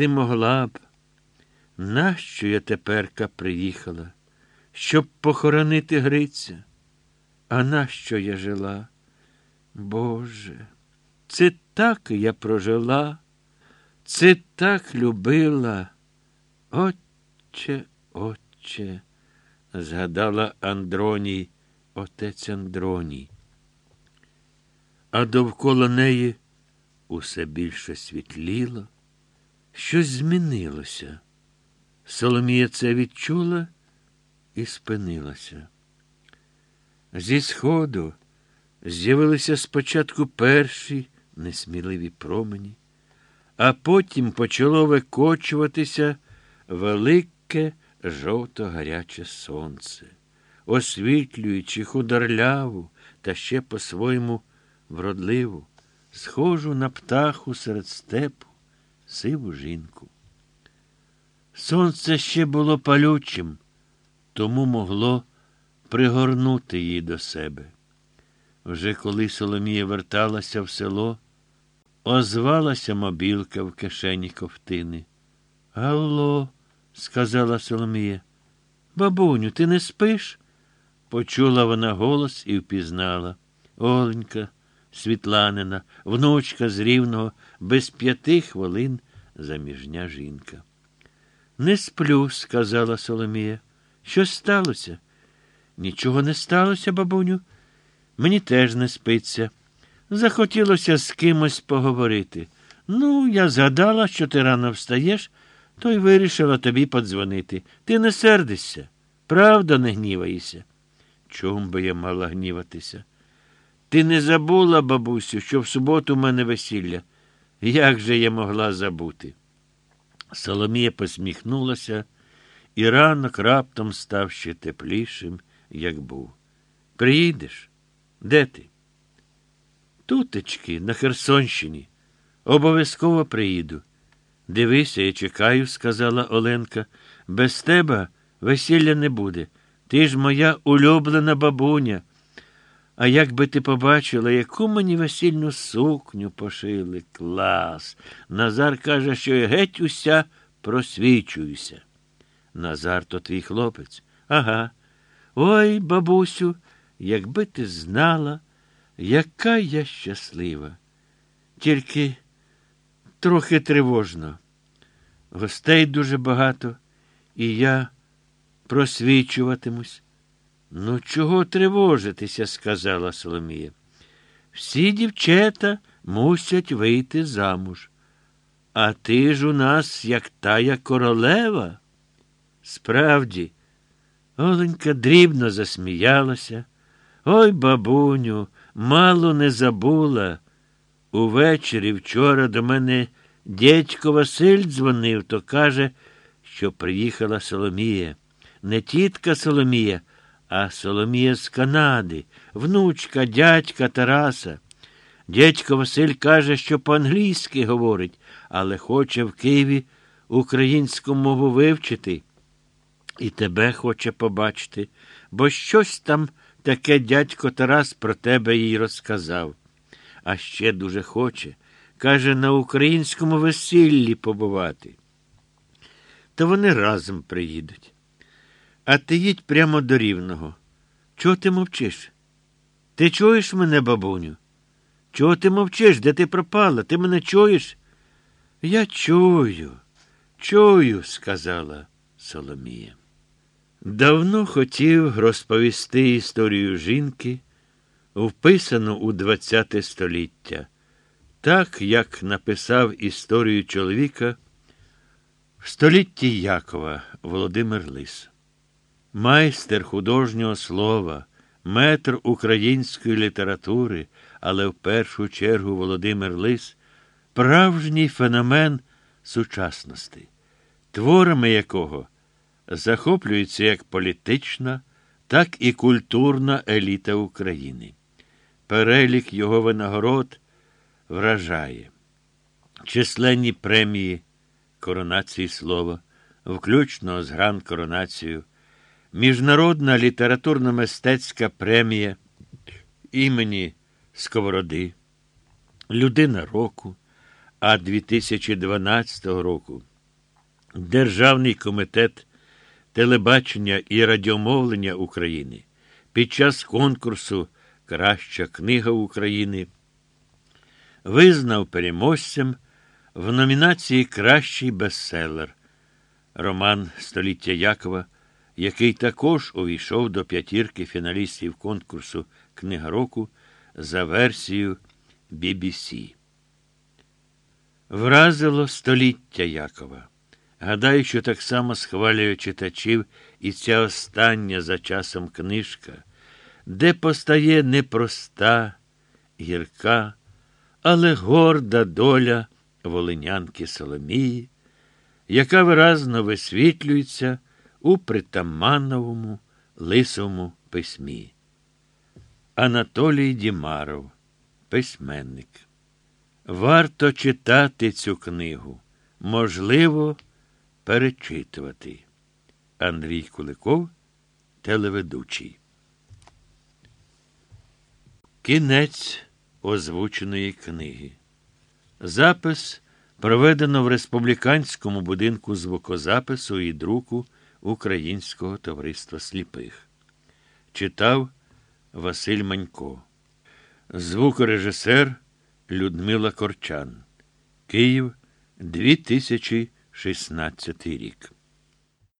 ти могла б. Нащо я теперка приїхала? Щоб похоронити Гриця? А нащо я жила? Боже, це так я прожила, це так любила. Отче, отче, згадала Андроній, отець Андроній. А довкола неї усе більше світліло, щось змінилося. Соломія це відчула і спинилася. Зі сходу з'явилися спочатку перші несміливі промені, а потім почало викочуватися велике жовто-гаряче сонце, освітлюючи худорляву та ще по-своєму вродливу, схожу на птаху серед степу, сиву жінку. Сонце ще було палючим, тому могло пригорнути її до себе. Вже коли Соломія верталася в село, озвалася мобілка в кишені ковтини. Алло, сказала Соломія. Бабуню, ти не спиш? Почула вона голос і впізнала. Оленька, Світланина, внучка з рівного, без п'яти хвилин заміжня жінка. Не сплю, сказала Соломія. Що сталося? Нічого не сталося, бабуню. Мені теж не спиться. Захотілося з кимось поговорити. Ну, я згадала, що ти рано встаєш, то й вирішила тобі подзвонити. Ти не сердишся, правда, не гніваєшся. Чом би я мала гніватися? Ти не забула, бабусю, що в суботу в мене весілля. Як же я могла забути? Соломія посміхнулася, і ранок раптом став ще теплішим, як був. Приїдеш? Де ти? Тутечки, на Херсонщині. Обов'язково приїду. Дивися, я чекаю, сказала Оленка. Без тебе весілля не буде. Ти ж моя улюблена бабуня. А як би ти побачила, яку мені весільну сукню пошили. Клас. Назар каже, що я геть уся просвічуюся. Назар то твій хлопець. Ага. Ой, бабусю, якби ти знала, яка я щаслива. Тільки трохи тривожно. Гостей дуже багато, і я просвічуватимусь. Ну, чого тривожитися, сказала Соломія. Всі дівчата мусять вийти замуж. А ти ж у нас, як тая королева. Справді, Оленька дрібно засміялася. Ой, бабуню, мало не забула. Увечері вчора до мене дядько Василь дзвонив, то каже, що приїхала Соломія. Не тітка Соломія, а Соломія з Канади, внучка, дядька Тараса. Дядько Василь каже, що по-англійськи говорить, але хоче в Києві українську мову вивчити. І тебе хоче побачити, бо щось там таке дядько Тарас про тебе їй розказав. А ще дуже хоче, каже, на українському весіллі побувати. То вони разом приїдуть. А ти їдь прямо до рівного. Чого ти мовчиш? Ти чуєш мене, бабуню? Чого ти мовчиш? Де ти пропала? Ти мене чуєш? Я чую, чую, сказала Соломія. Давно хотів розповісти історію жінки, вписану у ХХ століття, так як написав історію чоловіка в столітті Якова Володимир Лис. Майстер художнього слова, метр української літератури, але в першу чергу Володимир Лис справжній феномен сучасності, творами якого захоплюється як політична, так і культурна еліта України. Перелік його винагород вражає численні премії коронації слова, включно з гран коронацією, Міжнародна літературно-мистецька премія імені Сковороди, Людина року, А 2012 року. Державний комітет телебачення і радіомовлення України під час конкурсу Краща книга України визнав переможцем в номінації Кращий бестселер роман Століття Якова, який також увійшов до п'ятірки фіналістів конкурсу Книга року за версією BBC. Вразило століття Якова. Гадаю, що так само схвалює читачів і ця остання за часом книжка, де постає непроста, гірка, але горда доля волинянки Соломії, яка виразно висвітлюється у притамановому лисовому письмі. Анатолій Дімаров, письменник. Варто читати цю книгу, можливо, перечитувати. Андрій Куликов, телеведучий. Кінець озвученої книги. Запис проведено в республіканському будинку звукозапису і друку Українського товариства сліпих. Читав Василь Манько. Звукорежисер Людмила Корчан. Київ 2016 рік.